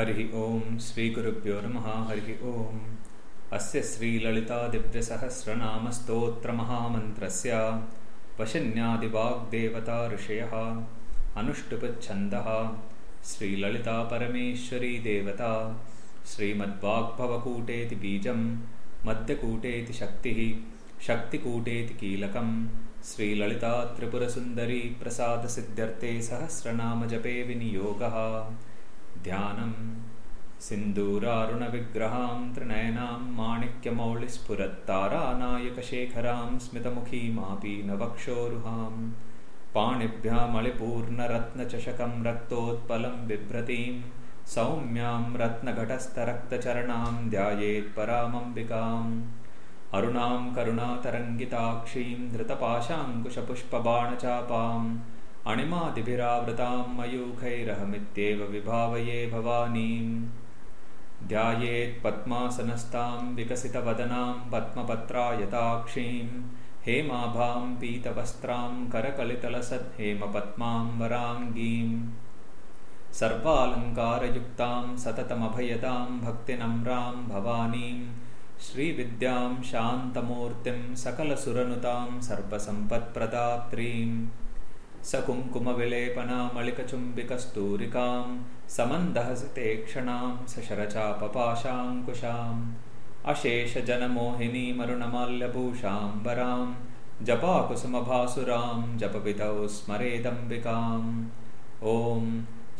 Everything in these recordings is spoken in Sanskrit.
हरिः ॐ श्रीगुरुभ्यो नमः हरिः ॐ अस्य श्रीललितादिव्यसहस्रनामस्तोत्रमहामन्त्रस्य वशन्यादिवाग्देवता ऋषयः अनुष्टुप्छन्दः श्रीललितापरमेश्वरी देवता श्रीमद्वाग्भवकूटेति बीजं मध्यकूटेति शक्तिः शक्तिकूटेति कीलकं श्रीललितात्रिपुरसुन्दरी प्रसादसिद्ध्यर्थे सहस्रनामजपे विनियोगः ध्यानं सिन्दूरारुणविग्रहां त्रिनयनां माणिक्यमौलिस्फुरत्तारानायकशेखरां स्मितमुखीमापि नवक्षोरुहां पाणिभ्यामलिपूर्णरत्नचषकं रक्तोत्पलं बिभ्रतीं सौम्यां रत्नघटस्थरक्तचरणां ध्यायेत्परामम्बिकाम्। अरुणां करुणातरङ्गिताक्षीं धृतपाशाङ्कुशपुष्पबाणचापाम् अणिमादिभिरावृतां मयूखैरहमित्येव विभावये भवानीम् ध्यायेत्पद्मासनस्तां विकसितवदनां पद्मपत्रायताक्षीं हेमाभां पीतवस्त्रां करकलितलसद्हेमपद्मां वराङ्गीम् सर्वालङ्कारयुक्तां सततमभयदां भक्तिनम्रां भवानीं श्रीविद्यां शान्तमूर्तिं सकलसुरनुतां सर्वसम्पत्प्रदात्रीम् सकुङ्कुमविलेपनामलिकचुम्बिकस्तूरिकां समन्दहसितेक्षणां सशरचापपाशाङ्कुशाम् अशेषजनमोहिनीमरुणमाल्यभूषां वरां जपाकुसुमभासुरां जपवितौ स्मरेदम्बिकाम् ॐ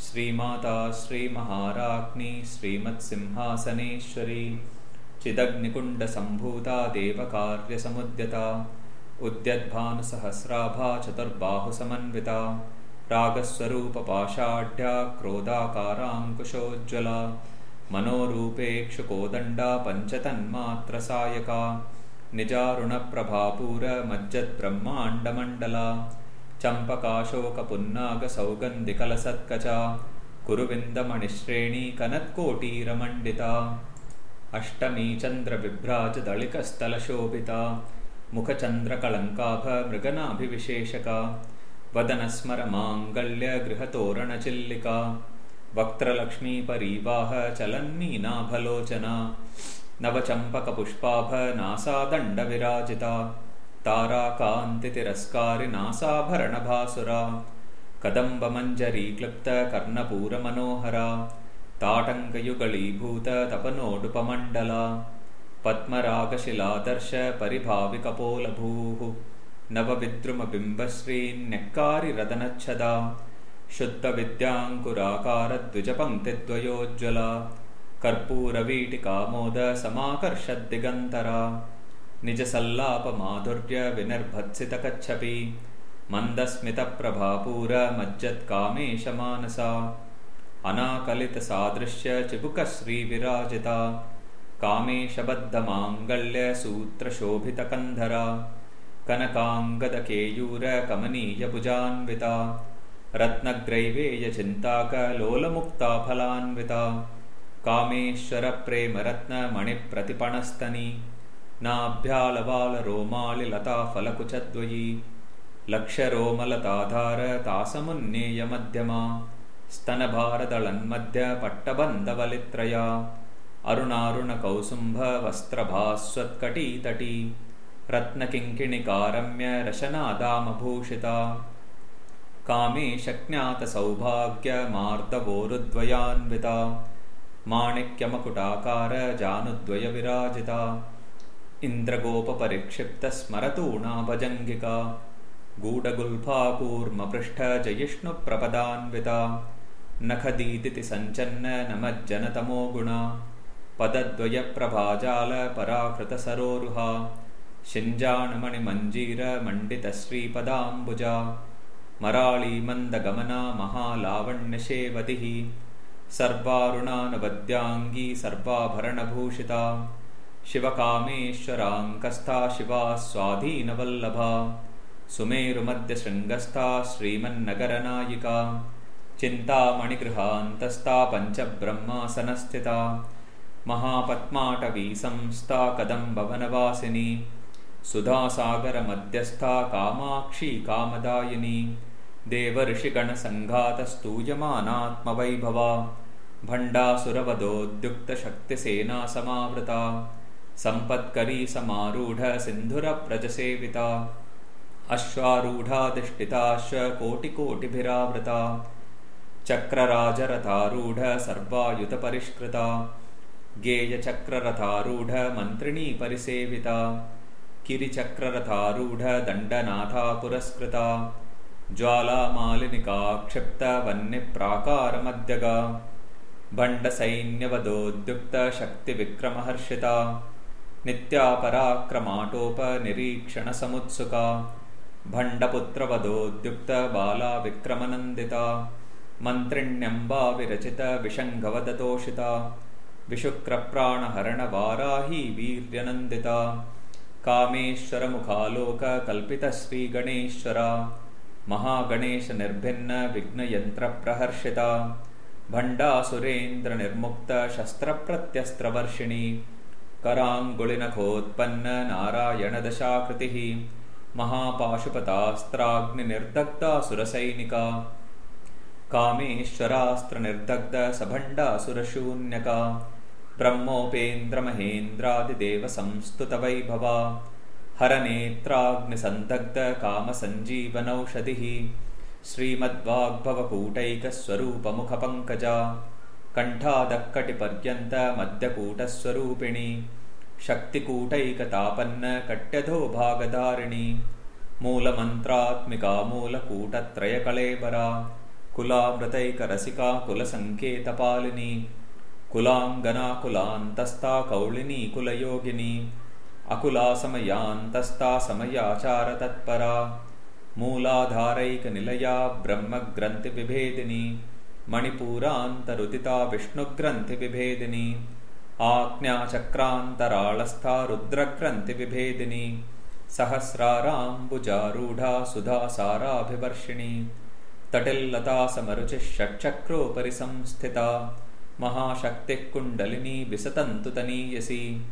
श्रीमाता श्रीमहाराज्ञी श्रीमत्सिंहासनेश्वरी चिदग्निकुण्डसम्भूता देवकार्यसमुद्यता उद्यद्भानुसहस्राभा चतुर्बाहुसमन्विता रागस्वरूपपाषाढ्या क्रोधाकाराङ्कुशोज्ज्वला मनोरूपेक्षुकोदण्डा पञ्चतन्मात्रसायका निजारुणप्रभापूरमज्जद्ब्रह्माण्डमण्डला चम्पकाशोकपुन्नागसौगन्धिकलसत्कचा कुरुविन्दमणिश्रेणी कनत्कोटीरमण्डिता अष्टमी चन्द्रविभ्राजदळिकस्थलशोभिता मुखचन्द्रकलङ्काभमृगनाभिविशेषका वदनस्मरमाङ्गल्यगृहतोरणचिल्लिका वक्त्रलक्ष्मीपरीवाह चलन्मीनाभलोचना नवचम्पकपुष्पाभनासादण्डविराजिता ताराकान्तितिरस्कारिनासाभरणभासुरा कदम्बमञ्जरीक्लृप्तकर्णपूरमनोहरा ताटङ्कयुगलीभूततपनोडुपमण्डला पद्मरागशिलादर्शपरिभाविकपोलभूः नवविद्रुमबिम्बश्रीन्यक्कारिरदनच्छदा शुद्धविद्याङ्कुराकारद्विजपङ्क्तिद्वयोज्ज्वला कर्पूरवीटिकामोदसमाकर्षद्दिगन्तरा निजसल्लापमाधुर्यविनिर्भत्सितकच्छपि मन्दस्मितप्रभापूरमज्जत्कामेशमानसा अनाकलितसादृश्यचिबुकश्रीविराजिता कामेशबद्धमाङ्गल्यसूत्रशोभितकन्धरा कनकाङ्गदकेयूरकमनीयभुजान्विता रत्नग्रैवेयचिन्ताकलोलमुक्ताफलान्विता कामेश्वरप्रेमरत्नमणिप्रतिपणस्तनी नाभ्यालवालरोमालिलताफलकुचद्वयी लक्ष्यरोमलताधारतासमुन्नेयमध्यमा स्तनभारदळन्मध्यपट्टबन्धवलित्रया अरुणारुणकौसुम्भवस्त्रभास्वत्कटीतटी। रत्नकिङ्किणिकारम्यरशनादामभूषिता कामेशज्ञातसौभाग्यमार्दवोरुद्वयान्विता। माणिक्यमकुटाकारजानुद्वयविराजिता। इन्द्रगोपपरिक्षिप्तस्मरतूणाभजङ्गिका। गूढगुल्फाकूर्मपृष्ठजयिष्णुप्रपदान्विता। नखदीदिति सञ्चन्ननमज्जनतमो गुणा पदद्वयप्रभाजालपराकृतसरोरुहा। शिञ्जाणमणिमञ्जीरमण्डितश्रीपदाम्बुजा मराळीमन्दगमना महालावण्यशेवतिः सर्वारुणानवद्याङ्गी सर्वाभरणभूषिता। शिवकामेश्वराङ्कस्था शिवा स्वाधीनवल्लभा सुमेरुमध्यशृङ्गस्था श्रीमन्नगरनायिका। चिन्तामणिगृहान्तस्था पञ्चब्रह्मासनस्थिता महापद्माटवी संस्था कदम्बवनवासिनी सुधासागरमध्यस्था कामाक्षी कामदायिनी देवर्षिगणसङ्घातस्तूयमानात्मवैभवा भण्डासुरवधोद्युक्तशक्तिसेना समावृता सम्पत्करी समारूढसिन्धुरप्रजसेविता अश्वारूढाधिष्ठिताश्वकोटिकोटिभिरावृता चक्रराजरथारूढसर्वायुतपरिष्कृता गेयचक्ररथारूढमन्त्रिणी परिसेविता किरिचक्ररथारूढदण्डनाथा पुरस्कृता ज्वालामालिनिका क्षिप्तवह्निप्राकारमध्यगा भण्डसैन्यवधोद्युक्तशक्तिविक्रमहर्षिता नित्यापराक्रमाटोपनिरीक्षणसमुत्सुका भण्डपुत्रवधोद्युक्तबाला विक्रमनन्दिता मन्त्रिण्यम्बाविरचितविषङ्घवदतोषिता विशुक्रप्राणहरणवाराही वीर्यनन्दिता। कामेश्वरमुखालोककल्पितश्रीगणेश्वरा। महागणेशनिर्भिन्नविघ्नयन्त्रप्रहर्षिता। भण्डासुरेन्द्रनिर्मुक्तशस्त्रप्रत्यस्त्रवर्षिणी। कराङ्गुलिनखोत्पन्ननारायणदशाकृतिः। महापाशुपतास्त्राग्निर्दग्धासुरसैनिका कामेश्वरास्त्रनिर्दग्धसभण्डासुरशून्यका ब्रह्मोपेन्द्रमहेन्द्रादिदेवसंस्तुतवैभवा। हरनेत्राग्निसन्दग्धकामसञ्जीवनौषधिः श्रीमद्वाग्भवकूटैकस्वरूपमुखपङ्कजा कण्ठादक्कटिपर्यन्तमध्यकूटस्वरूपिणी। शक्तिकूटैकतापन्नकट्यधोभागधारिणी। मूलमन्त्रात्मिका मूलकूटत्रयकळेबरा कुलामृतैकरसिका कुलसङ्केतपालिनी कुलाङ्गना कुलान्तस्था कौलिनी कुलयोगिनी अकुलासमयान्तस्था समयाचारतत्परा मूलाधारैकनिलया ब्रह्मग्रन्थिविभेदिनी मणिपूरान्तरुदिता विष्णुग्रन्थिविभेदिनी आज्ञाचक्रान्तराळस्था रुद्रग्रन्थिविभेदिनी सहस्राराम्बुजारूढा सुधासाराभिवर्षिणी तटिल्लतासमरुचिः षट्चक्रोपरि संस्थिता महाशक्तिः कुण्डलिनी विसतन्तु तनीयसी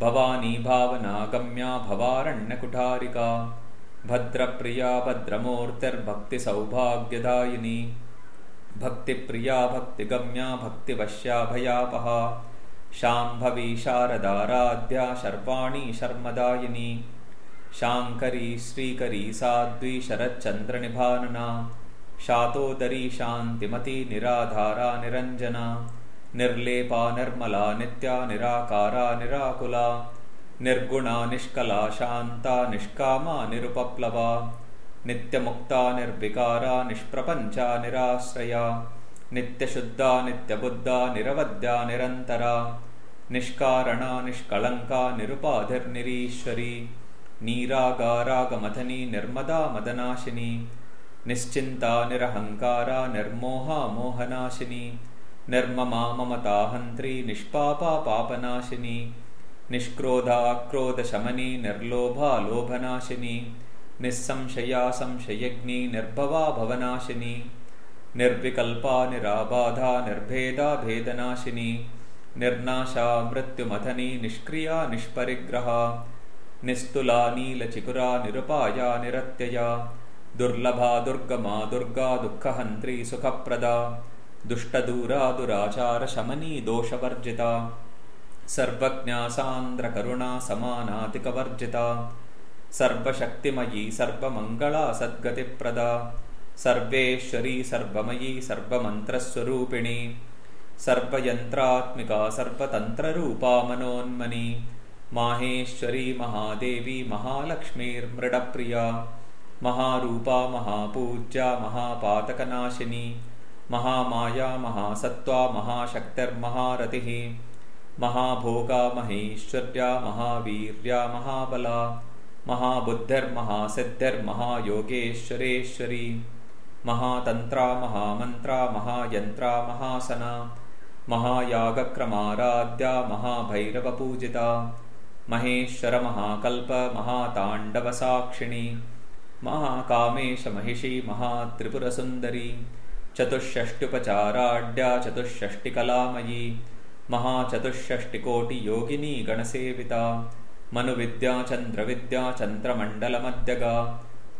भवानी भावनागम्या भवारण्यकुठारिका। भद्रप्रिया भद्रमूर्तिर्भक्तिसौभाग्यदायिनी। भक्तिप्रिया भक्तिगम्या भक्तिवश्याभयापहा। शाम्भवी शारदाराध्या शर्वाणी शर्मदायिनी। शाङ्करी श्रीकरी साध्वी शरच्चन्द्रनिभानना। शातोदरी शान्तिमती निराधारा निरञ्जना निर्लेपा निर्मला नित्या निराकारा निराकुला निर्गुणा निष्कला शान्ता निष्कामा निरुपप्लवा नित्यमुक्ता निर्विकारा निष्प्रपञ्चा निराश्रया नित्यशुद्धा नित्यबुद्धा निरवद्या निरन्तरा निष्कारणा निष्कळङ्का निरुपाधिर्निरीश्वरी नीरागारागमथनी निर्मदा मदनाशिनी निश्चिन्ता निरहङ्कारा निर्मोहा मोहनाशिनी निर्ममा ममताहन्त्री निष्पापा पापनाशिनी निष्क्रोधा क्रोधशमनी निर्लोभा लोभनाशिनी निःसंशया संशयज्ञी निर्भवा भवनाशिनी निर्विकल्पा निराबाधा निर्भेदा भेदनाशिनी निर्नाशा मृत्युमथनी निष्क्रिया निष्परिग्रहा निस्तुला नीलचिकुरा निरुपाया निरत्यया दुर्लभा दुर्गमा दुर्गा दुःखहन्त्री सुखप्रदा दुष्टदूरा दुराचारशमनी दोषवर्जिता सर्वज्ञासान्द्रकरुणा समानातिकवर्जिता सर्वशक्तिमयी सर्वमङ्गला सद्गतिप्रदा। सर्वेश्वरी सर्वमयी सर्वमन्त्रस्वरूपिणी। सर्वयन्त्रात्मिका सर्वतन्त्ररूपा मनोन्मनी माहेश्वरी महादेवी महालक्ष्मीर्मृडप्रिया। महारूपा महापूज्या महापातकनाशिनी महामाया महासत्त्वा महाशक्तिर्महारतिः महाभोगा महेश्वर्या महावीर्या महाबला महाबुद्धिर्महासिद्धिर्महायोगेश्वरेश्वरी महातन्त्रा महामन्त्रा महायन्त्रा महासना। महायागक्रमाराध्या महाभैरवपूजिता। महेश्वरमहाकल्प महाताण्डवसाक्षिणी। महाकामेशमहिषी महात्रिपुरसुन्दरी चतुष्षष्ट्युपचाराढ्या चतुष्षष्टिकलामयी महाचतुष्षष्टिकोटियोगिनी गणसेविता मनुविद्या चन्द्रविद्या चन्द्रमण्डलमध्यगा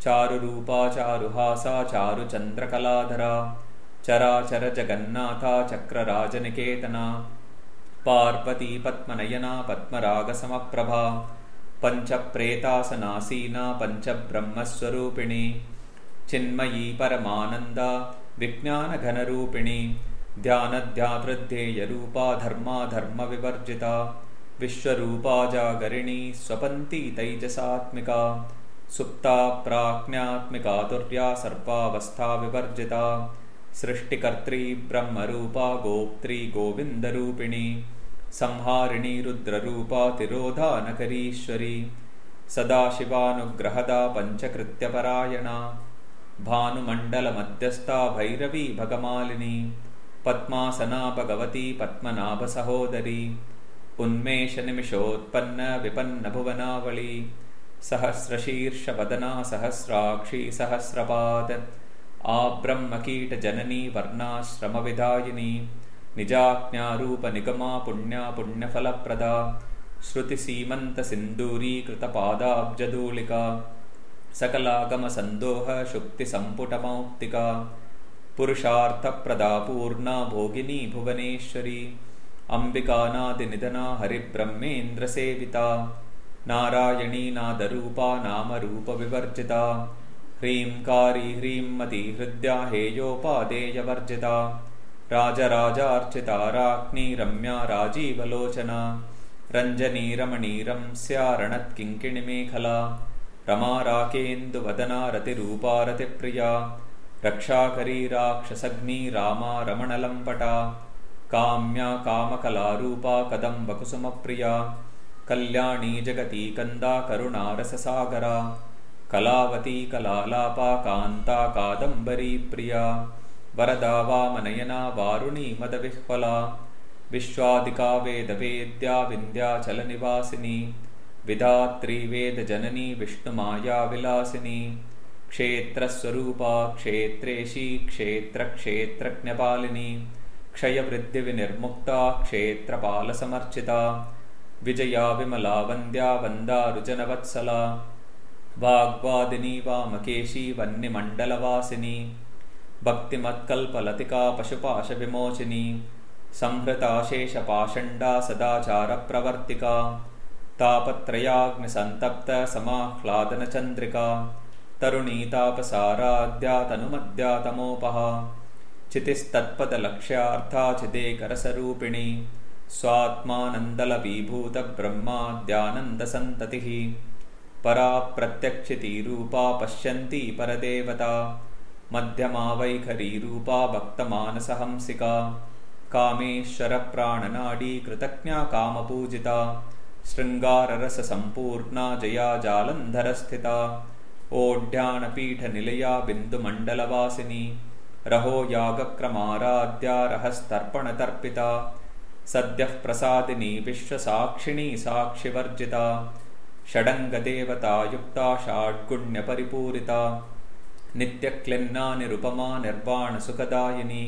चारुरूपा चारुहासा चारुचन्द्रकलाधरा चराचरजगन्नाथा चक्रराजनिकेतना पार्वती पद्मनयना पद्मरागसमप्रभा पञ्चप्रेतासनासीना पञ्चब्रह्मस्वरूपिणी चिन्मयी परमानन्दा विज्ञानघनरूपिणी ध्यानध्यातृध्येयरूपा धर्माधर्मविवर्जिता विश्वरूपा जागरिणी स्वपन्ती तैजसात्मिका सुप्ता प्राज्ञात्मिका तुर्या सर्वावस्थाविवर्जिता सृष्टिकर्त्री ब्रह्मरूपा गोप्त्री गोविन्दरूपिणी, संहारिणी रुद्ररूपा तिरोधानकरीश्वरी सदाशिवानुग्रहदा पञ्चकृत्यपरायणा भानुमण्डलमध्यस्था भैरवी भगमालिनी पद्मासना भगवती पद्मनाभसहोदरी उन्मेषनिमिषोत्पन्नविपन्नभुवनावळी सहस्रशीर्षवदना सहस्राक्षी सहस्रपाद आब्रह्मकीटजननी वर्णाश्रमविधायिनी निजाज्ञारूपनिगमा पुण्या पुण्यफलप्रदा श्रुतिसीमन्तसिन्दूरीकृतपादाब्जधूलिका सकलागमसन्दोहशुक्तिसम्पुटमौक्तिका पुरुषार्थप्रदा पूर्णा भोगिनी भुवनेश्वरी अम्बिकानादिनिधना हरिब्रह्मेन्द्रसेविता नारायणी नादरूपा नामरूपविवर्जिता ह्रीङ्कारी ह्रीं हृद्या हेयोपादेयवर्जिता राजराजार्चिता राज्ञी रम्या राजीवलोचना रञ्जनीरमणीरंस्यारणत्किङ्किणिमेखला रमाराकेन्दुवदना रतिरूपा रतिप्रिया रक्षाकरी राक्षसग्नी रामा रमणलम्पटा काम्या कामकलारूपा कदम्बकुसुमप्रिया कल्याणी जगती कन्दा करुणारससागरा कलावती कलालापा कान्ता कादम्बरी प्रिया वरदा वामनयना वारुणी मदविह्वला विश्वादिका वेदवेद्या विन्ध्याचलनिवासिनी विधात्री वेदजननी विष्णुमायाविलासिनी क्षेत्रस्वरूपा क्षेत्रेशी क्षेत्रक्षेत्रज्ञपालिनी क्षयवृद्धिविनिर्मुक्ता क्षेत्रपालसमर्चिता विजया विमला वन्द्या वन्दारुजनवत्सला वाग्वादिनी वामकेशी वह्निमण्डलवासिनी भक्तिमत्कल्पलतिका पशुपाशविमोचिनी संहृता शेषपाषण्डा सदाचारप्रवर्तिका तापत्रयाग्निसन्तप्तसमाह्लादनचन्द्रिका तरुणी तापसाराद्यातनुमद्यातमोपः चितिस्तत्पदलक्ष्यार्था स्वात्मानन्दलवीभूतब्रह्माद्यानन्दसन्ततिः परा प्रत्यक्षितीरूपा पश्यन्ती परदेवता मध्यमा वैखरीरूपा भक्तमानसहंसिका कामेश्वरप्राणनाडी कृतज्ञा कामपूजिता शृङ्गाररससम्पूर्णा जया जालन्धरस्थिता ओढ्याणपीठनिलया बिन्दुमण्डलवासिनी रहो यागक्रमाराध्या रहस्तर्पणतर्पिता। सद्यः प्रसादिनी विश्वसाक्षिणी साक्षिवर्जिता। षडङ्गदेवतायुक्ता षाड्गुण्यपरिपूरिता नित्यक्लिन्ना निरुपमा निर्वाणसुखदायिनी।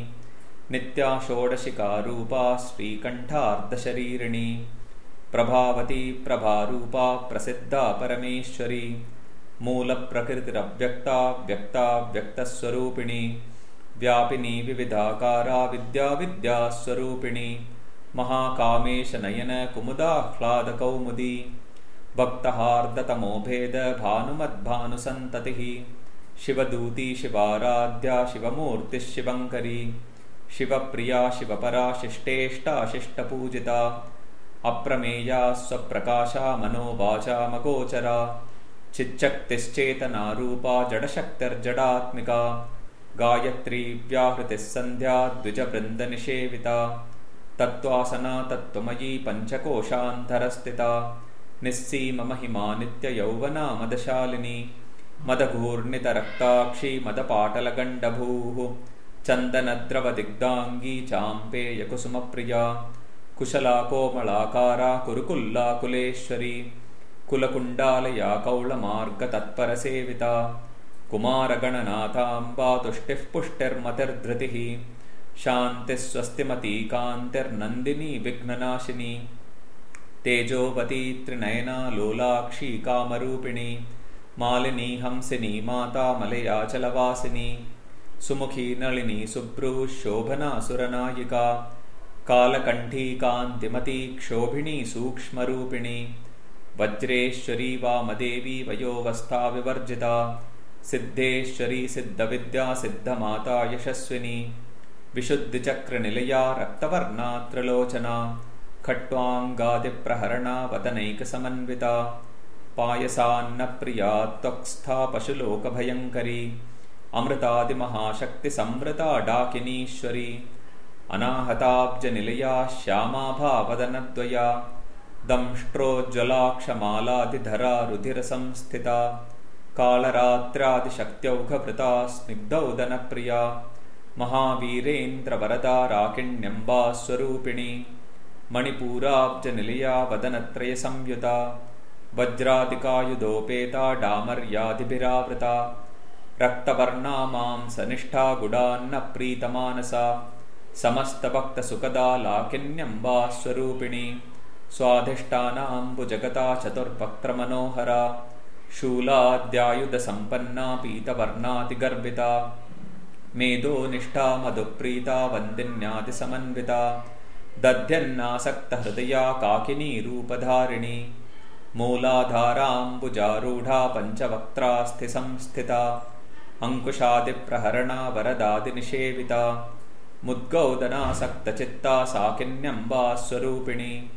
नित्या षोडशिकारूपा श्रीकण्ठार्धशरीरिणी प्रभावती प्रभारूपा प्रसिद्धा परमेश्वरी। मूलप्रकृतिरव्यक्ता व्यक्ता व्यक्तस्वरूपिणी। व्यापिनी विविधाकारा विद्याविद्यास्वरूपिणी महाकामेशनयनकुमुदाह्लादकौमुदी भक्तहार्दतमोभेदभानुमद्भानुसन्ततिः शिवदूती शिवाराध्या शिवमूर्तिः शिवङ्करी शिवप्रिया शिवपरा शिष्टेष्टा शिष्टपूजिता अप्रमेया स्वप्रकाशा मनोवाचामगोचरा चिच्चक्तिश्चेतनारूपा जडशक्तिर्जडात्मिका गायत्री व्याहृतिः सन्ध्या द्विजवृन्दनिषेविता तत्त्वासना तत्त्वमयी पञ्चकोशान्तरस्थिता निःसीममहिमा नित्ययौवना मदशालिनी मदघूर्णितरक्ताक्षी मदपाटलगण्डभूः चन्दनद्रवदिग्धाङ्गी चाम्पेयकुसुमप्रिया कुशला कोमलाकारा कुरुकुल्लाकुलेश्वरी कुलकुण्डालया कौळमार्गतत्परसेविता कुमारगणनाथाम्बा तुष्टिः पुष्टिर्मतिर्धृतिः शान्तिस्वस्तिमती कान्तिर्नन्दिनी विघ्ननाशिनी तेजोवती त्रिनयना लोलाक्षी कामरूपिणी मालिनी हंसिनी माता मलयाचलवासिनी सुमुखी नलिनी सुभ्रुः शोभनासुरनायिका कालकण्ठी कान्तिमती क्षोभिणी सूक्ष्मरूपिणी वज्रेश्वरी वामदेवी वयोवस्था विवर्जिता सिद्धेश्वरी सिद्धविद्या सिद्धमाता यशस्विनी विशुद्धिचक्रनिलया रक्तवर्णा त्रिलोचना खट्वाङ्गादिप्रहरणा वदनैकसमन्विता पायसान्नप्रिया त्वक्स्था पशुलोकभयङ्करी अमृतादिमहाशक्तिसंवृता डाकिनीश्वरी अनाहताब्जनिलया श्यामाभावदनद्वया दंष्ट्रोज्ज्वलाक्षमालादिधरा रुधिरसंस्थिता कालरात्रादिशक्त्यौघभृता स्निग्धौदनप्रिया महावीरेन्द्रवरदा राकिण्यम्बा स्वरूपिणी मणिपूराब्जनिलया वदनत्रयसंयुता वज्रादिकायुधोपेता डामर्यादिभिरावृता रक्तवर्णा मांसनिष्ठा गुडान्नप्रीतमानसा समस्तभक्तसुखदा लाकिन्यम्बा स्वरूपिणी स्वाधिष्ठानाम्बुजगता चतुर्वक्त्रमनोहरा शूलाद्यायुधसम्पन्ना पीतवर्णातिगर्विता मेधोनिष्ठा मधुप्रीता वन्दिन्यादिसमन्विता। दध्यन्नासक्तहृदया काकिनी रूपधारिणी मूलाधाराम्बुजारूढा पञ्चवक्त्रास्थिसंस्थिता। अङ्कुशादिप्रहरणा वरदादिनिषेविता मुद्गौदनासक्तचित्ता साकिन्यम्बा स्वरूपिणी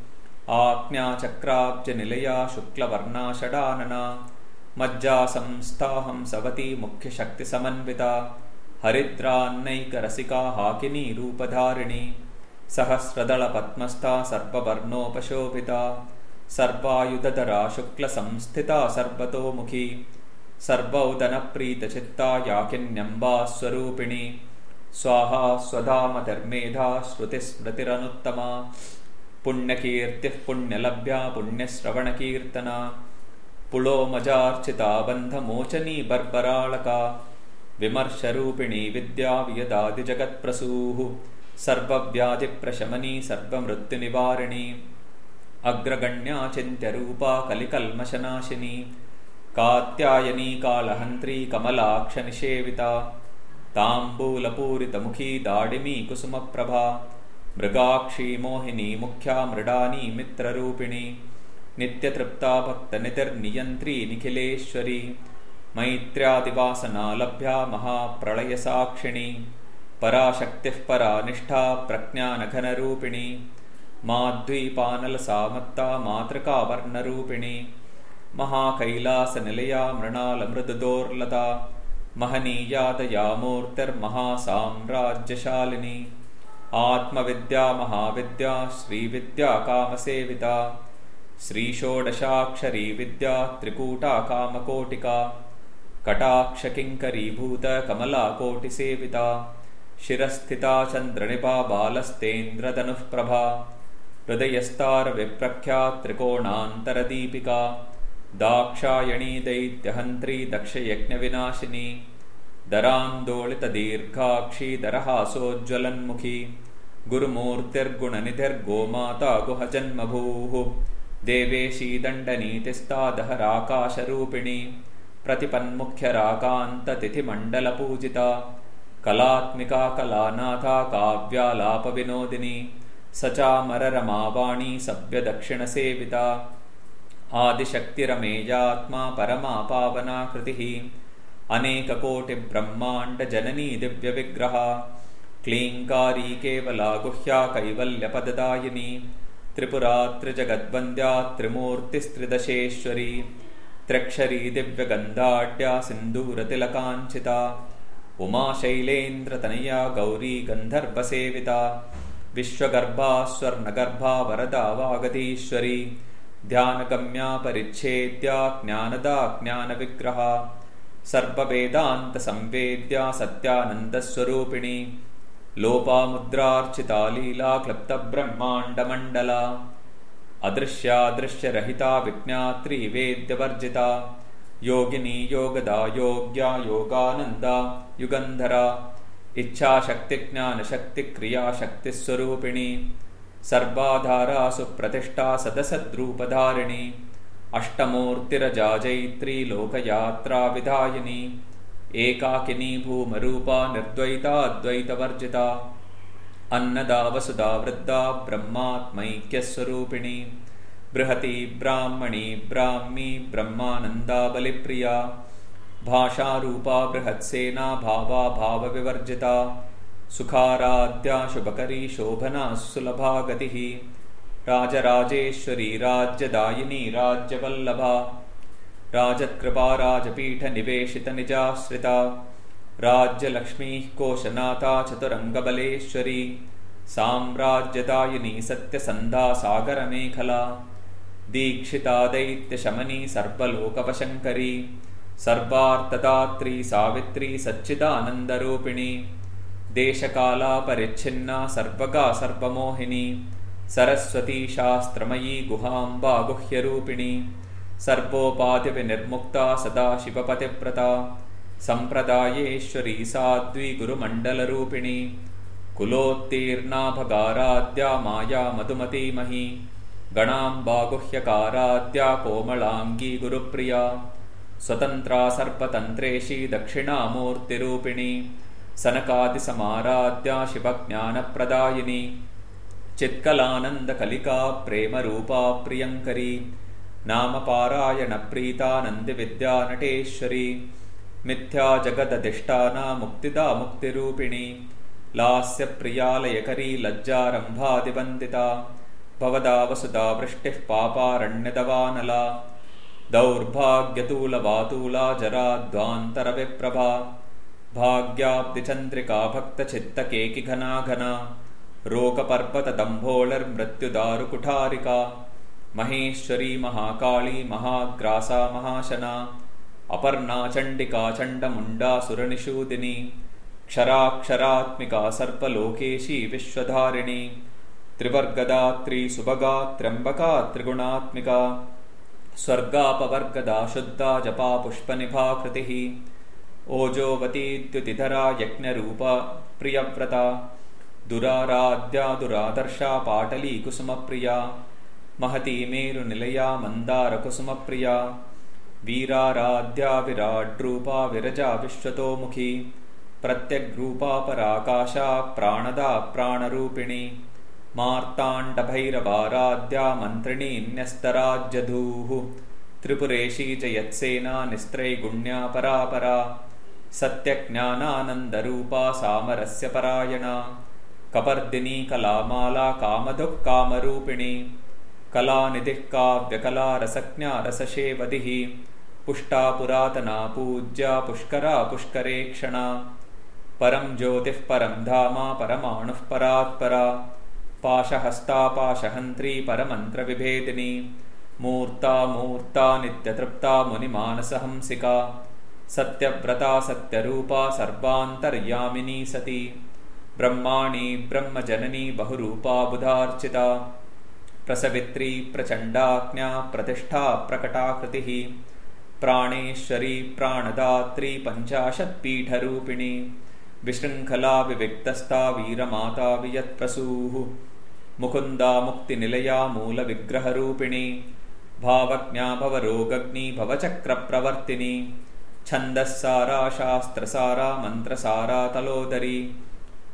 आज्ञाचक्राब्जनिलया शुक्लवर्णा षडानना मज्जासंस्थाहंसवती मुख्यशक्तिसमन्विता। हरिद्रान्नैकरसिका हाकिनी रूपधारिणी सहस्रदलपद्मस्था सर्ववर्णोपशोभिता। सर्वायुधधरा शुक्लसंस्थिता सर्वतोमुखी। सर्वौदनप्रीतचित्ता याकिन्यम्बा स्वरूपिणी स्वाहा स्वधामधर्मेधा श्रुतिस्मृतिरनुत्तमा। पुण्यकीर्तिः पुण्यलभ्या पुण्यश्रवणकीर्तना। पुलोमजार्चिता बन्धमोचनी बर्बराळका विमर्शरूपिणी विद्या वियदादिजगत्प्रसूः सर्वव्याधिप्रशमनी सर्वमृत्युनिवारिणी। अग्रगण्या चिन्त्यरूपा कलिकल्मषनाशिनी। कात्यायनी कालहन्त्री कमलाक्षनिषेविता ताम्बूलपूरितमुखी दाडिमी कुसुमप्रभा मृगाक्षी मोहिनी मुख्या मृडानी मित्ररूपिणी नित्यतृप्ता भक्तनितिर्नियन्त्री निखिलेश्वरी मैत्र्यादिवासना लभ्या महाप्रलयसाक्षिणी पराशक्तिः परा निष्ठा प्रज्ञानघनरूपिणी माद्वीपानलसामत्ता मातृकावर्णरूपिणी महाकैलासनिलया मृणालमृदुदोर्लता महनीयादया मूर्तिर्महासाम्राज्यशालिनी आत्मविद्या महाविद्या श्रीविद्या कामसेविता श्रीषोडशाक्षरी विद्या त्रिकूटा कामकोटिका कटाक्षकिङ्करीभूत कमलाकोटिसेविता शिरस्थिता चन्द्रनिपा बालस्तेन्द्रधनुः प्रभा हृदयस्तारविप्रख्या त्रिकोणान्तरदीपिका दाक्षायणी दैत्यहन्त्री दक्षयज्ञविनाशिनी दरान्दोलितदीर्घाक्षी दरहासोज्ज्वलन्मुखी गुरुमूर्तिर्गुणनिधिर्गोमाता गुहजन्मभूः देवेशी दण्डनीतिस्तादहराकाशरूपिणी प्रतिपन्मुख्यराकान्ततिथिमण्डलपूजिता कलात्मिका कलानाथा काव्यालापविनोदिनी स चामररमावाणी सभ्यदक्षिणसेविता आदिशक्तिरमेयात्मा परमा पावना कृतिः अनेककोटिब्रह्माण्डजननी दिव्यविग्रहा। क्लीङ्कारी केवला गुह्या कैवल्यपददायिनी। त्रिपुरा त्रिजगद्वन्द्या त्रिमूर्तिस्त्रिदशेश्वरी। त्र्यक्षरी दिव्यगन्धाढ्या सिन्दूरतिलकाञ्चिता। उमाशैलेन्द्रतनया गौरी गन्धर्वसेविता। विश्वगर्भा स्वर्णगर्भा वरदा वागधीश्वरी ध्यानगम्या परिच्छेद्या ज्ञानदा ज्ञानविग्रहा सर्ववेदान्तसंवेद्या सत्यानन्दस्वरूपिणी लोपामुद्रार्चिता लीला क्लप्तब्रह्माण्डमण्डला अदृश्यादृश्यरहिता विज्ञात्री वेद्यवर्जिता योगिनी योगदा योग्या योगानन्दा युगन्धरा इच्छाशक्तिज्ञानशक्तिक्रियाशक्तिस्वरूपिणी सर्वाधारा सुप्रतिष्ठा सदसद्रूपधारिणी अष्टमूर्तिरजाजैत्री लोकयात्राविधायिनी एकाकिनी भूमरूपा निर्द्वैताद्वैतवर्जिता अन्नदा वसुधा वृद्धा ब्रह्मात्मैक्यस्वरूपिणी बृहती ब्राह्मणी ब्राह्मी ब्रह्मानन्दा बलिप्रिया भाषारूपा बृहत्सेना भावा भावविवर्जिता सुखाराद्या शुभकरी शोभना सुलभा गतिः राजराजेश्वरी राज्यदायिनी राज्यवल्लभा। राजत्कृपा राजपीठनिवेशितनिजाश्रिता राज्यलक्ष्मीः कोशनाथा चतुरङ्गबलेश्वरी। साम्राज्यदायिनी सत्यसन्धा सागरमेखला दीक्षिता दैत्यशमनी सर्वलोकपशङ्करी। सर्वार्थदात्री सावित्री सच्चिदानन्दरूपिणी देशकालापरिच्छिन्ना सर्वगा सर्वमोहिनी। सरस्वती शास्त्रमयी गुहाम्बा गुह्यरूपिणी। सर्वोपाधिविनिर्मुक्ता सदा शिवपतिव्रता। सम्प्रदायेश्वरी साध्वी गुरुमण्डलरूपिणी। कुलोत्तीर्णा भगाराद्या माया मधुमतीमही गणाम्बागुह्यकाराद्या कोमलाङ्गी गुरुप्रिया। स्वतन्त्रा सर्पतन्त्रेशी दक्षिणामूर्तिरूपिणी सनकादिसमाराध्या शिवज्ञानप्रदायिनी चित्कलानन्दकलिका प्रेमरूपा प्रियङ्करी नामपारायणप्रीतानन्दिविद्यानटेश्वरी मिथ्या जगदधिष्ठाना मुक्तिदा मुक्तिरूपिणी लास्यप्रियालयकरी लज्जारम्भादिवन्दिता भवदा वसुदा वृष्टिः पापारण्यदवानला दौर्भाग्यतूलवातूला जराध्वान्तरविप्रभा भाग्याब्दिचन्द्रिका भक्तचित्तकेकिघना घना रोगपर्वतदम्भोळर्मृत्युदारुकुठारिका महेश्वरी महाकाली महाग्रासा महाशना अपर्णा चण्डिका चण्डमुण्डा सुरनिषूदिनी क्षराक्षरात्मिका सर्पलोकेशी विश्वधारिणी त्रिवर्गदात्री सुभगा त्र्यम्बका त्रिगुणात्मिका स्वर्गापवर्गदा शुद्धा जपा पुष्पनिभाकृतिः ओजोवतीद्युतिधरा यज्ञरूपा प्रियव्रता दुराराध्या दुरादर्शा पाटली कुसुमप्रिया महती मेरुनिलया मन्दारकुसुमप्रिया वीराराध्या विराड्रूपा विरजा विश्वतोमुखी प्रत्यग्रूपा पराकाशा प्राणदा प्राणरूपिणी मार्ताण्डभैरवाराध्या मन्त्रिणी न्यस्तराज्यधूः त्रिपुरेशी च यत्सेना निस्त्रैगुण्या परापरा सत्यज्ञानानन्दरूपा सामरस्य परायणा कपर्दिनी कलामाला कामधुः कामरूपिणी कलानिधिः काव्यकला रसज्ञा रसशेवधिः पुष्टा पुरातना पूज्या पुष्करा पुष्करेक्षणा परं ज्योतिः परं धामा परमाणुः परात्परा पाशहस्ता पाशहन्त्री परमन्त्रविभेदिनी मूर्ता मूर्ता नित्यतृप्ता मुनिमानसहंसिका सत्यव्रता सत्यरूपा सर्वान्तर्यामिनी सती। ब्रह्माणी ब्रह्मजननी बहुरूपा बुधार्चिता। प्रसवित्री प्रचण्डाज्ञा प्रतिष्ठा प्रकटाकृतिः। प्राणेश्वरी प्राणदात्री पञ्चाशत्पीठरूपिणी। विशृङ्खला विविक्तस्था वीरमाता वियत्प्रसूः। मुकुन्दा मुक्तिनिलया मूलविग्रहरूपिणी। भावज्ञा भवरोगग्नी भवचक्रप्रवर्तिनी छन्दःसारा शास्त्रसारा मन्त्रसारा तलोदरी।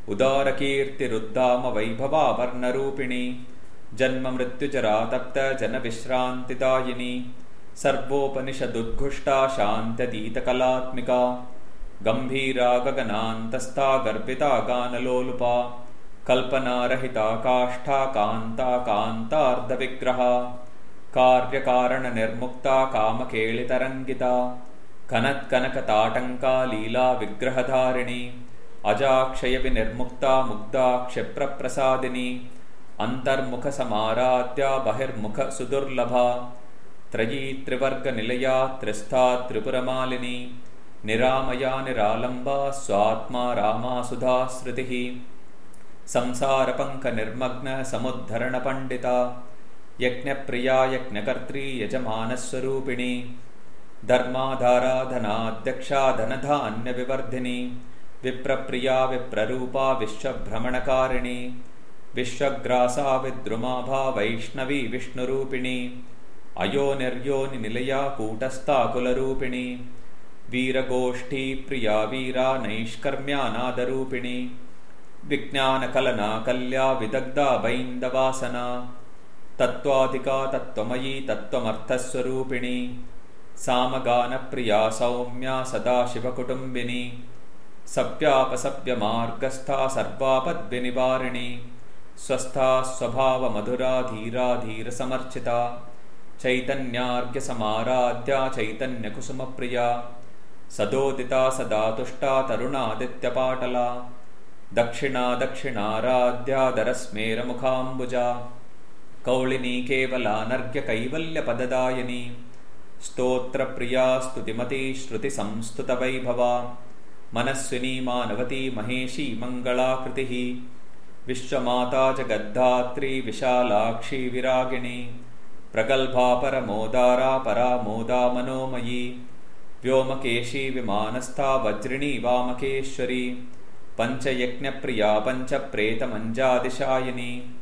उदारकीर्तिरुद्दामवैभवा वर्णरूपिणी जन्ममृत्युजरातप्तजनविश्रान्तिदायिनी सर्वोपनिषदुद्घुष्टा शान्त्यतीतकलात्मिका। गम्भीरा गगनान्तस्था गर्भिता गानलोलुपा कल्पनारहिता काष्ठा कान्ता कान्तार्धविग्रहा कार्यकारणनिर्मुक्ता कामकेलितरङ्गिता कनत्कनकताटङ्का लीला विग्रहधारिणी अजाक्षयविनिर्मुक्ता मुग्धा क्षिप्रप्रसादिनी अन्तर्मुखसमाराध्या बहिर्मुखसुदुर्लभा त्रयी त्रिवर्गनिलया त्रिस्था त्रिपुरमालिनी निरामया निरालम्बा स्वात्मा रामा सुधाश्रुतिः संसारपङ्कनिर्मग्नसमुद्धरणपण्डिता यज्ञप्रिया यज्ञकर्त्री यजमानस्वरूपिणी धर्माधाराधनाध्यक्षा धनधान्यविवर्धिनी विप्रप्रिया विप्ररूपा विश्वभ्रमणकारिणी विश्वग्रासा विद्रुमाभा वैष्णवी विष्णुरूपिणी अयोनिर्योनिनिलया कूटस्था कुलरूपिणी वीरगोष्ठीप्रिया वीरा नैष्कर्म्यानादरूपिणी विज्ञानकलना कल्या विदग्धा बैन्दवासना तत्त्वाधिका तत्त्वमयी तत्त्वमर्थस्वरूपिणी सामगानप्रिया सौम्या सदाशिवकुटुम्बिनी सव्यापसव्यमार्गस्था सर्वापद्विनिवारिणी स्वस्था स्वभावमधुरा धीरा धीरसमर्चिता चैतन्यार्घ्यसमाराध्या चैतन्यकुसुमप्रिया सदोदिता सदा तुष्टा तरुणादित्यपाटला दक्षिणा दक्षिणाराध्यादरस्मेरमुखाम्बुजा कौलिनी केवलानर्घ्यकैवल्यपददायिनी स्तोत्रप्रिया स्तुतिमती श्रुतिसंस्तुतवैभवा मनस्विनी मानवती महेशी मङ्गलाकृतिः विश्वमाता जगद्धात्री विशालाक्षी विरागिणी। प्रगल्भा परमोदारा परामोदा मनोमयी। व्योमकेशी विमानस्था वज्रिणी वामकेश्वरी। पञ्चयज्ञप्रिया पञ्चप्रेतमञ्जादिशायिनी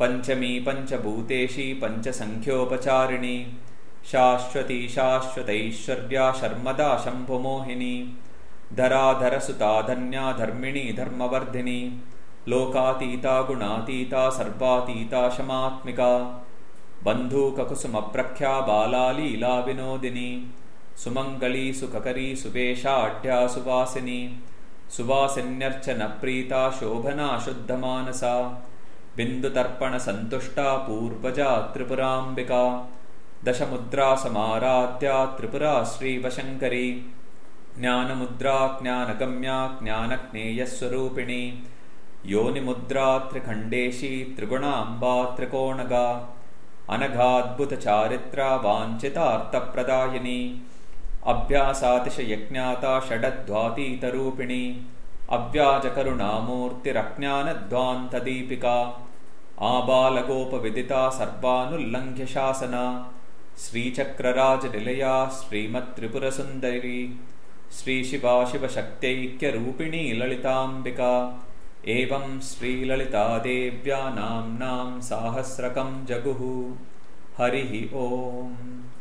पञ्चमी पञ्चभूतेशी पञ्चसङ्ख्योपचारिणी शाश्वती शाश्वतैश्वर्या शर्मदा शम्भुमोहिनी धराधरसुता धन्या धर्मिणी धर्मवर्धिनी लोकातीता गुणातीता सर्वातीता शमात्मिका बन्धूककुसुमप्रख्या बाला लीला विनोदिनी सुमङ्गली सुखकरी सुवेशाढ्या सुवासिनी सुवासिन्यर्चनप्रीता शोभना शुद्धमानसा बिन्दुतर्पणसन्तुष्टा पूर्वजा त्रिपुराम्बिका दशमुद्रासमाराध्या त्रिपुरा श्रीवशङ्करी ज्ञानमुद्रा ज्ञानगम्या ज्ञानज्ञेयस्वरूपिणी योनिमुद्रा त्रिखण्डेशी त्रिगुणाम्बा त्रिकोणगा अनघाद्भुतचारित्रा वाञ्छितार्थप्रदायिनी अभ्यासातिशयज्ञाता षडध्वातीतरूपिणी अव्याजकरुणामूर्तिरज्ञानध्वान्तदीपिका आबालगोपविदिता सर्वानुल्लङ्घ्य शासना श्रीचक्रराजनिलया श्रीमत्त्रिपुरसुन्दरी श्रीशिवाशिवशक्त्यैक्यरूपिणी ललिताम्बिका एवं श्रीललितादेव्या नाम्नां साहस्रकं जगुः। हरिः ओम्